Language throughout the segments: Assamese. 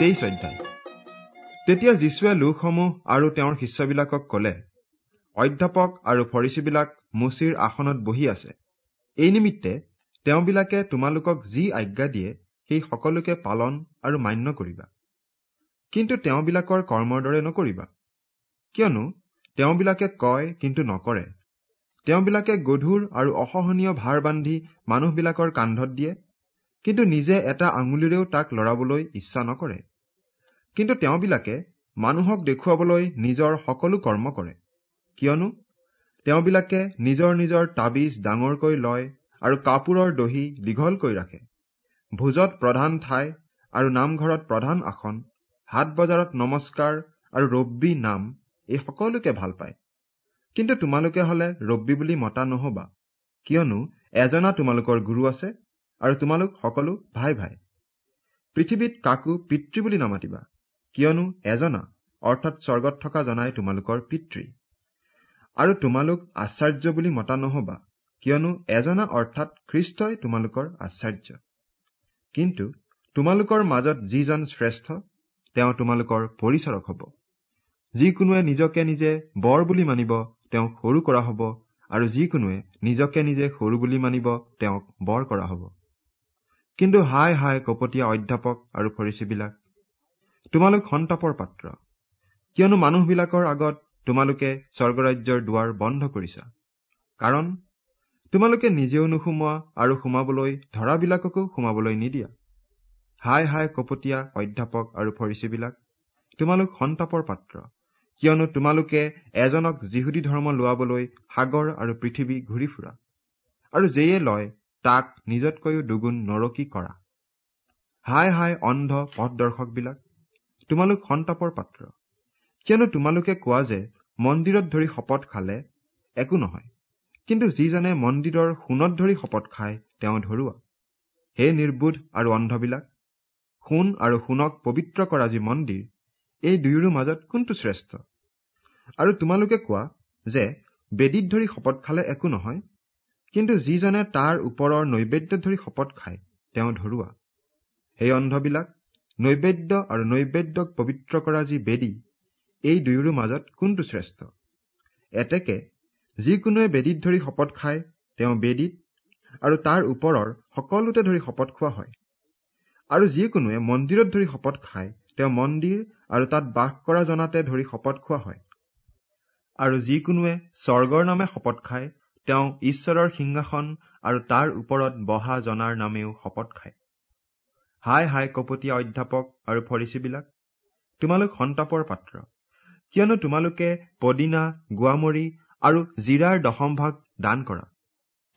তেইছ অধ্যায় তেতিয়া যীশুৱে লোকসমূহ আৰু তেওঁৰ শিষ্যবিলাকক কলে অধ্যাপক আৰু ফৰিচীবিলাক মুচিৰ আসনত বহি আছে। এই নিমিত্তে তেওঁবিলাকে তোমালোকক যি আজ্ঞা দিয়ে সেই সকলোকে পালন আৰু মান্য কৰিবা। কিন্তু তেওঁবিলাকৰ কৰ্মৰ দৰে নকৰিবা। কিয়নো তেওঁবিলাকে কয় কিন্তু নকৰে। তেওঁবিলাকে গধুৰ আৰু অসহনীয় ভাৰ বান্ধি মানুহবিলাকৰ কান্ধত দিয়ে কিন্তু নিজে এটা আঙুলিৰেও তাক লৰাবলৈ ইচ্ছা নকৰে। কিন্তু তেওঁবিলাকে মানুহক দেখুৱাবলৈ নিজৰ সকলো কৰ্ম কৰে। কিয়নো তেওঁবিলাকে নিজৰ নিজৰ তাবিজ ডাঙৰকৈ লয় আৰু কাপোৰৰ দহি দীঘলকৈ ৰাখে। ভোজত প্ৰধান ঠাই আৰু নামঘৰত প্ৰধান আসন হাট বজাৰত নমস্কাৰ আৰু ৰব্বী নাম এই সকলোকে ভাল পায়। কিন্তু তোমালোকে হলে ৰব্বী বুলি মতা নহবা। কিয়নো এজনা তোমালোকৰ গুৰু আছে আৰু তোমালোক সকলো ভাই ভাই। পৃথিৱীত কাকো পিতৃ বুলি নামাতিবা। কিয়নো এজনা অৰ্থাৎ স্বৰ্গত থকা জনাই তোমালোকৰ পিতৃ। আৰু তোমালোক আশ্চৰ্য বুলি মতা নহবা কিয়নো এজনা অৰ্থাৎ খ্ৰীষ্টই তোমালোকৰ আশ্চৰ্য। কিন্তু তোমালোকৰ মাজত যিজন শ্ৰেষ্ঠ তেওঁ তোমালোকৰ পৰিচাৰক হব। যিকোনোৱে নিজকে নিজে বৰ বুলি মানিব তেওঁক সৰু কৰা হব আৰু যিকোনোৱে নিজকে নিজে সৰু বুলি মানিব তেওঁক বৰ কৰা হব। কিন্তু হাই হাই কপটীয়া অধ্যাপক আৰু ফৰিচীবিলাক তোমালোক সন্তাপৰ পাত্ৰ। কিয়নো মানুহবিলাকৰ আগত তোমালোকে স্বৰ্গৰাজ্যৰ দুৱাৰ বন্ধ কৰিছা। কাৰণ তোমালোকে নিজেও নোসোমোৱা আৰু সোমাবলৈ ধৰাবিলাককো সোমাবলৈ নিদিয়া। হাই হাই কপটীয়া অধ্যাপক আৰু ফৰিচীবিলাক তোমালোক সন্তাপৰ পাত্ৰ। কিয়নো তোমালোকে এজনক যিহুদী ধৰ্ম লোৱাবলৈ সাগৰ আৰু পৃথিৱী ঘূৰি ফুৰা। আৰু যেয়ে লয় তাক নিজতকৈও দুগুণ নৰকী কৰা। হাই হাই অন্ধ পথদৰ্শকবিলাক তোমালোক সন্তাপৰ পাত্ৰ। কিয়নো তোমালোকে কোৱা যে মন্দিৰত ধৰি শপত খালে একো নহয় কিন্তু যিজনে মন্দিৰৰ সোণত ধৰি শপত খায় তেওঁ ধৰোৱা। হে নিৰ্বোধ আৰু অন্ধবিলাক সোণ আৰু সোণক পবিত্ৰ কৰা যি মন্দিৰ এই দুয়োৰো মাজত কোনটো শ্ৰেষ্ঠ? আৰু তোমালোকে কোৱা যে বেদীত ধৰি শপত খালে একো নহয় কিন্তু যিজনে তাৰ ওপৰৰ নৈবেদ্য ধৰি শপত খায় তেওঁ ধৰোৱা। সেই অন্ধবিলাক নৈবেদ্য আৰু নৈবেদ্যক পবিত্ৰ কৰা যি বেদী এই দুয়োৰো মাজত কোনটো শ্ৰেষ্ঠ? এতেকে যিকোনোৱে বেদীত ধৰি শপত খায় তেওঁ বেদীত আৰু তাৰ ওপৰৰ সকলোতে ধৰি শপত খোৱা হয়। আৰু যিকোনোৱে মন্দিৰত ধৰি শপত খায় তেওঁ মন্দিৰ আৰু তাত বাস কৰা জনাতে ধৰি শপত খোৱা হয়। আৰু যিকোনোৱে স্বৰ্গৰ নামে শপত খায় তেওঁ ঈশ্বৰৰ সিংহাসন আৰু তাৰ ওপৰত বহা জনাৰ নামেও শপত খায়। হাই হাই কপটীয়া অধ্যাপক আৰু ফৰিচীবিলাক তোমালোক সন্তাপৰ পাত্ৰ। কিয়নো তোমালোকে পদিনা গোৱামৰি আৰু জিৰাৰ দশম ভাগ দান কৰা।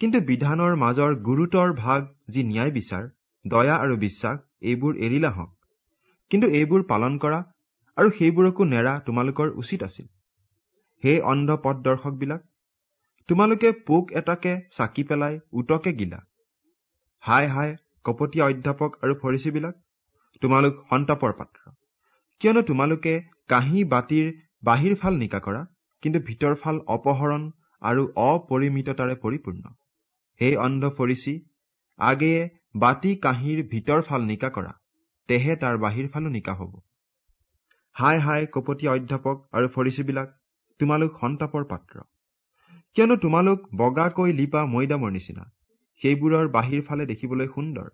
কিন্তু বিধানৰ মাজৰ গুৰুতৰ ভাগ যি ন্যায় বিচাৰ দয়া আৰু বিশ্বাস এইবোৰ এৰিলা হওক কিন্তু এইবোৰ পালন কৰা আৰু সেইবোৰকো নেৰা তোমালোকৰ উচিত আছিল। সেই অন্ধ পথদৰ্শকবিলাক তোমালোকে পোক এটাকে চাকি পেলাই উটকে গিলা। হাই হাই কপটীয়া অধ্যাপক আৰু ফৰিচীবিলাক? তোমালোক সন্তাপৰ পাত্ৰ। কিয়নো তোমালোকে কাঁহী বাতিৰ বাহিৰ ফাল নিকা কৰা কিন্তু ভিতৰ ফাল অপহৰণ আৰু অপৰিমিততাৰে পৰিপূৰ্ণ। সেই অন্ধ ফৰিচী আগেয়ে বাতি কাঁহীৰ ভিতৰ ফাল নিকা কৰা তেহে তাৰ বাহিৰ ফালো নিকা হব। হাই হাই কপটীয়া অধ্যাপক আৰু ফৰিচীবিলাক তোমালোক সন্তাপৰ পাত্ৰ। কিয়নো তোমালোক বগাকৈ লিপা মৈদামৰ নিচিনা সেইবোৰৰ বাহিৰ ফালে দেখিবলৈ সুন্দৰ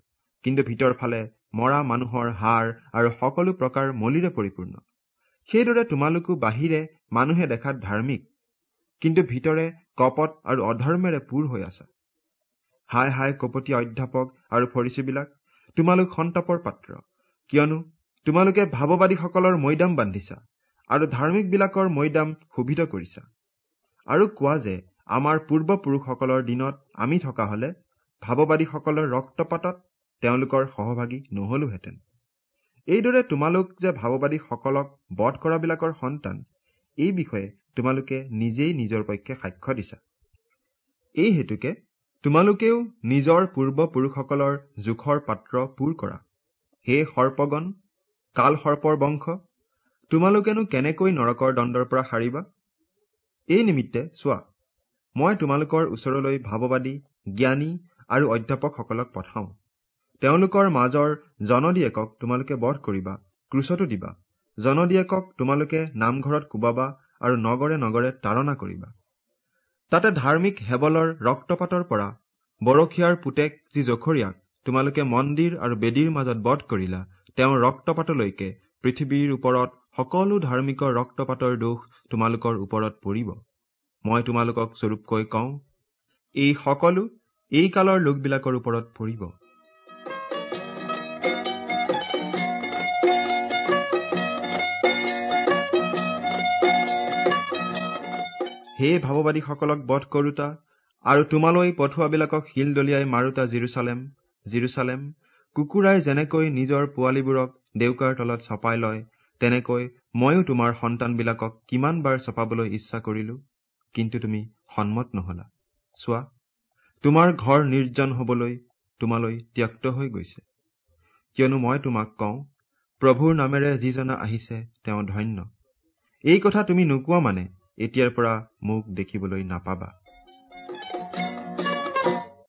কিন্তু ভিতৰ ফালে মৰা মানুহৰ হাৰ আৰু সকলো প্ৰকাৰ মলিৰে পৰিপূৰ্ণ। সেইদৰে তোমালোকো বাহিৰে মানুহে দেখাত ধাৰ্মিক কিন্তু ভিতৰে কপট আৰু অধৰ্মেৰে পূৰ হৈ আছা। হাই হাই কপটীয়া অধ্যাপক আৰু ফৰিচীবিলাক তোমালোক সন্তাপৰ পাত্ৰ কিয়নো তোমালোকে ভাৱবাদীসকলৰ মৈদাম বান্ধিছা আৰু ধাৰ্মিকবিলাকৰ মৈদাম শোভিত কৰিছা। আৰু কোৱা যে আমাৰ পূৰ্বপুৰুষসকলৰ দিনত আমি থকা হলে ভাৱবাদীসকলৰ ৰক্তপাতত তেওঁলোকৰ সহভাগী নহলোহেঁতেন। এইদৰে তোমালোক যে ভাৱবাদীসকলক বধ কৰাবিলাকৰ সন্তান এই বিষয়ে তোমালোকে নিজেই নিজৰ পক্ষে সাক্ষ্য দিছা। এই হেতুকে তোমালোকেও নিজৰ পূৰ্বপুৰুষসকলৰ জোখৰ পাত্ৰ পূৰ কৰা। হে সৰ্পগণ কাল সৰ্পৰ বংশ তোমালোকেনো কেনেকৈ নৰকৰ দণ্ডৰ পৰা সাৰিবা? এই নিমিত্তে চোৱা মই তোমালোকৰ ওচৰলৈ ভাৱবাদী জ্ঞানী আৰু অধ্যাপকসকলক পঠাওঁ। তেওঁলোকৰ মাজৰ জনদীয়েকক তোমালোকে বধ কৰিবা ক্ৰুচতো দিবা। জনদিয়েকক তোমালোকে নামঘৰত কোবাবা আৰু নগৰে নগৰে তাৰণা কৰিবা। তাতে ধাৰ্মিক হেবলৰ ৰক্তপাতৰ পৰা বৰশীয়াৰ পুতেক যি জখৰীয়াক তোমালোকে মন্দিৰ আৰু বেদীৰ মাজত বধ কৰিলা তেওঁৰ ৰক্তপাতলৈকে পৃথিৱীৰ ওপৰত সকলো ধাৰ্মিকৰ ৰক্তপাতৰ দোষ তোমালোকৰ ওপৰত পৰিব। মই তোমালোকক স্বৰূপকৈ কওঁ এই সকলো এই কালৰ লোকবিলাকৰ ওপৰত পৰিব। হে ভাৱবাদীসকলক বধ কৰোতা আৰু তোমালৈ পঠোৱাবিলাকক শিল দলিয়াই মাৰোতা জিৰচালেম জিৰচালেম কুকুৰাই যেনেকৈ নিজৰ পোৱালীবোৰক দেউকাৰ তলত চপাই লয় তেনেকৈ ময়ো তোমাৰ সন্তানবিলাকক কিমান বাৰ চপাবলৈ ইচ্ছা কৰিলো কিন্তু তুমি সন্মত নহলা। চোৱা তোমাৰ ঘৰ নিৰ্জন হবলৈ তোমালৈ ত্যক্ত হৈ গৈছে। কিয়নো মই তোমাক কওঁ প্ৰভুৰ নামেৰে যিজনা আহিছে তেওঁ ধন্য। এই কথা তুমি নোকোৱা মানে এতিয়াৰ পৰা মোক দেখিবলৈ নাপাবা।